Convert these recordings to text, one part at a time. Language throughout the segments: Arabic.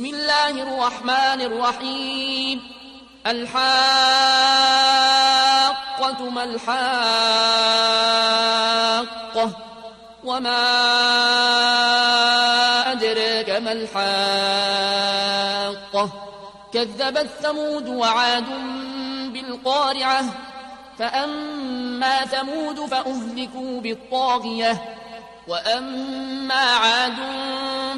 بسم الله الرحمن الرحيم. الحاقة ما الحاقة وما أدريك ما الحاقة. كذبت ثمود وعاد بالقارعة فأما ثمود فأهلكوا بالطاغية وأما عاد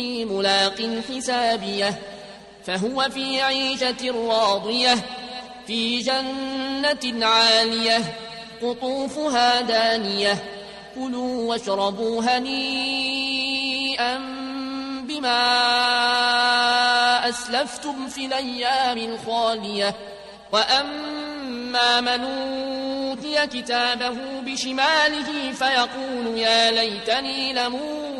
أني ملاق حسابيه فهو في عيشة راضية في جنة عالية قطوفها دانية كلوا واشربوا هنيئا بما أسلفتم في الأيام الخالية. وأما من أوتي كتابه بشماله فيقول يا ليتني لموت.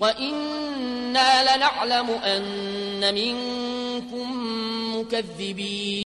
وإنا لنعلم أن منكم مكذبين